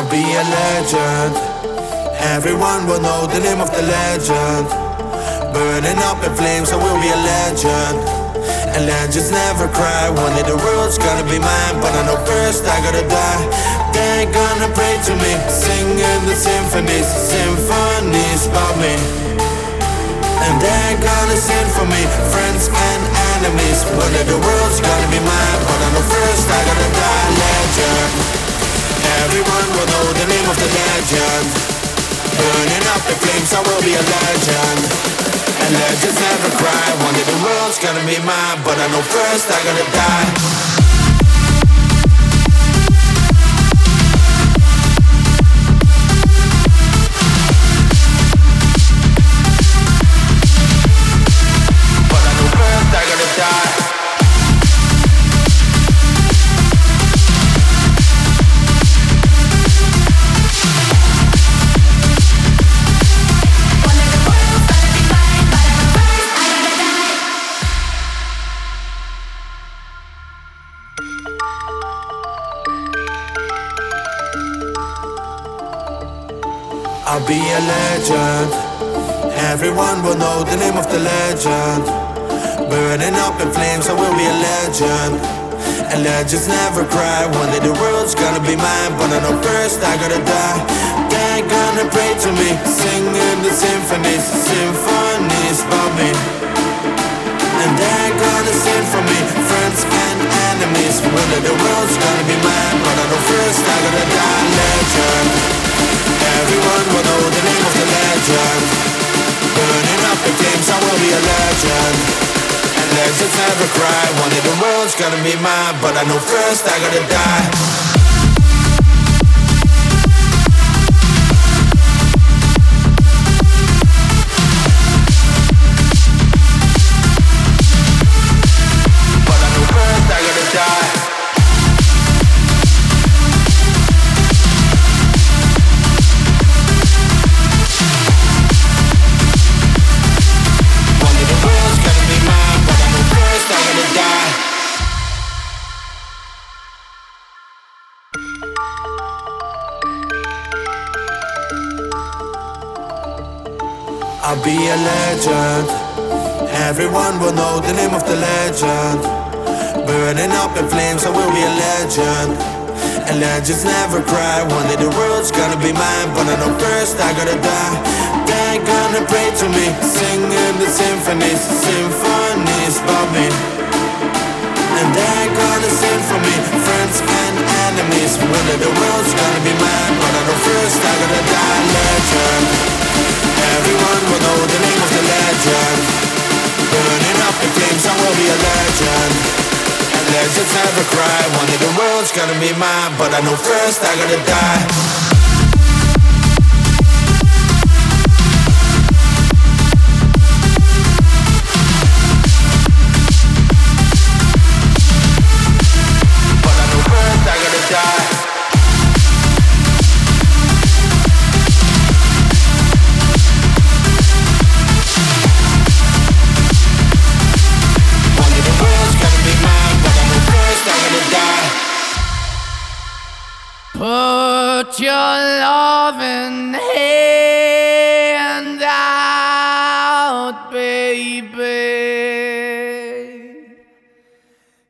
I'll be a legend. Everyone will know the name of the legend. Burning up in flames, I will be a legend. And legends never cry. One day the world's gonna be mine, but I know first I gotta die. They ain't gonna pray to me, singing the symphonies, symphonies about me. And they're gonna sing for me, friends and enemies. One day the world's gonna be mine, but I know first I gotta die. Legend. Everyone will know the name of the legend. Burning up the flames, I will be a legend. And legends never cry. One day the world's gonna be mine, but I know first I gotta die. Be a legend. Everyone will know the name of the legend. Burning up in flames, I will be a legend. And legends never cry. One day the world's gonna be mine, but I know first I gotta die. They're gonna pray to me, singing the symphonies, symphonies about me. And they're gonna sing for me, friends and enemies. One day the world's gonna be mine, but I know first I gotta die. Legend. Everyone will know the name of the legend. Burning up I will be a legend. And legends never cry. The world's gonna be mine, but I know first I gotta die. Be a legend. Everyone will know the name of the legend. Burning up in flames, I will be a legend. And legends never cry. One day the world's gonna be mine, but I know first I gotta die. They ain't gonna pray to me, singing the symphonies, symphonies about me. And they ain't gonna sing for me, friends and enemies. One day the world's gonna be mine, but I know first I gotta die. Legend. Everyone will know the name of the legend. Burning up in flames, I will be a legend. And legends never cry. One day the world's gonna be mine, but I know first I gotta die. Your loving hand out, baby.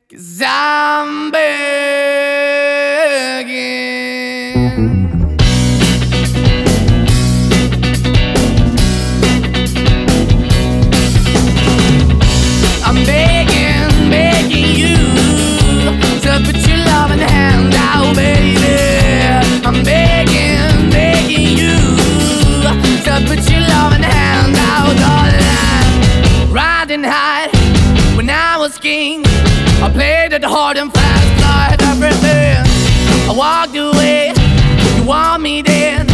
Cause I'm played it hard and fast, I had everything. I walked away, you want me then.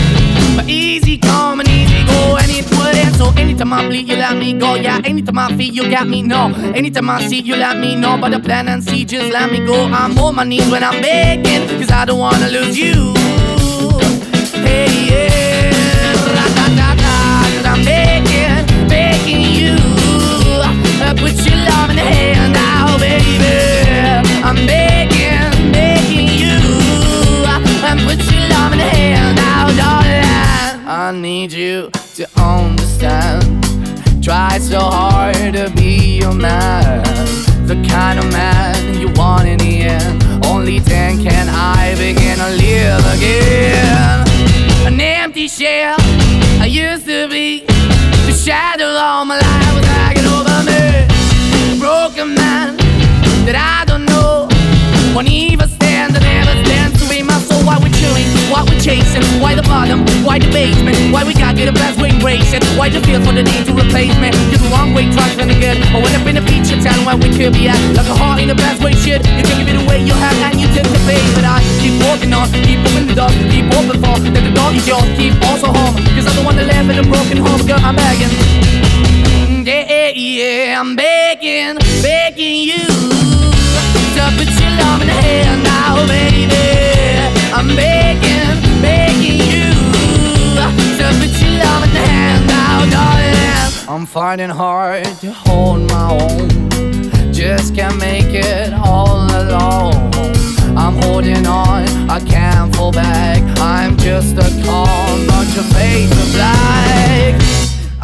But easy come and easy go, and it wouldn't. So anytime I bleed, you let me go. Yeah, anytime I feel, you got me, no. Anytime I see, you let me know. But the plan and see, just let me go. I'm on my knees when I'm begging, cause I don't wanna lose you. Hey, yeah, ra-da-da-da, cause I'm begging, begging you. Put your love in the hand shell I used to be, the shadow all my life was hanging over me. Broken man that I don't know, won't even stand, I never stand to be my soul. Why we chewing? Why we chasing? Why the bottom? Why the basement? Why we gotta get a best way racing? Why the feel for the need to replace me? You're the wrong way, trying to good. I went up in a feature town where we could be at. Like a heart in the best way, shit. You can give it away, you have, and you tend to pay. But I keep walking on, keep moving the dog, keep open is yours, keep also home. Cause I'm the one that live in a broken home, girl, I'm begging. Yeah, yeah, I'm begging, begging you to put your love in the hand now, baby. I'm begging, begging you to put your love in the hand now, darling. I'm finding hard to hold my own. Just can't make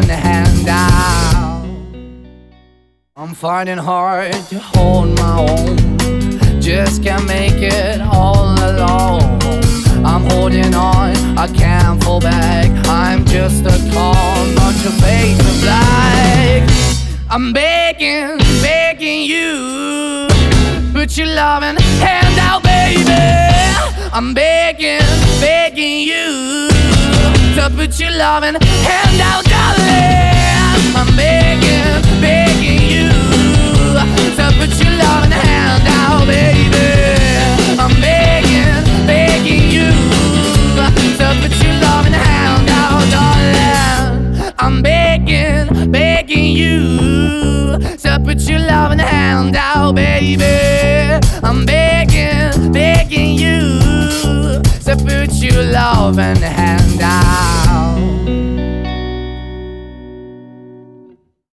Hand out. I'm finding hard to hold my own. Just can't make it all alone. I'm holding on, I can't fall back. I'm just a call, but your face is black. I'm begging, begging you. Put your loving hand out, baby. I'm begging, begging you to put your loving hand out, darling. I'm begging, begging you to put your loving hand out, baby. I'm begging, begging you to put your loving hand out, darling. I'm begging, begging you to put your loving hand out, baby. I'm begging, begging you future love and hand out.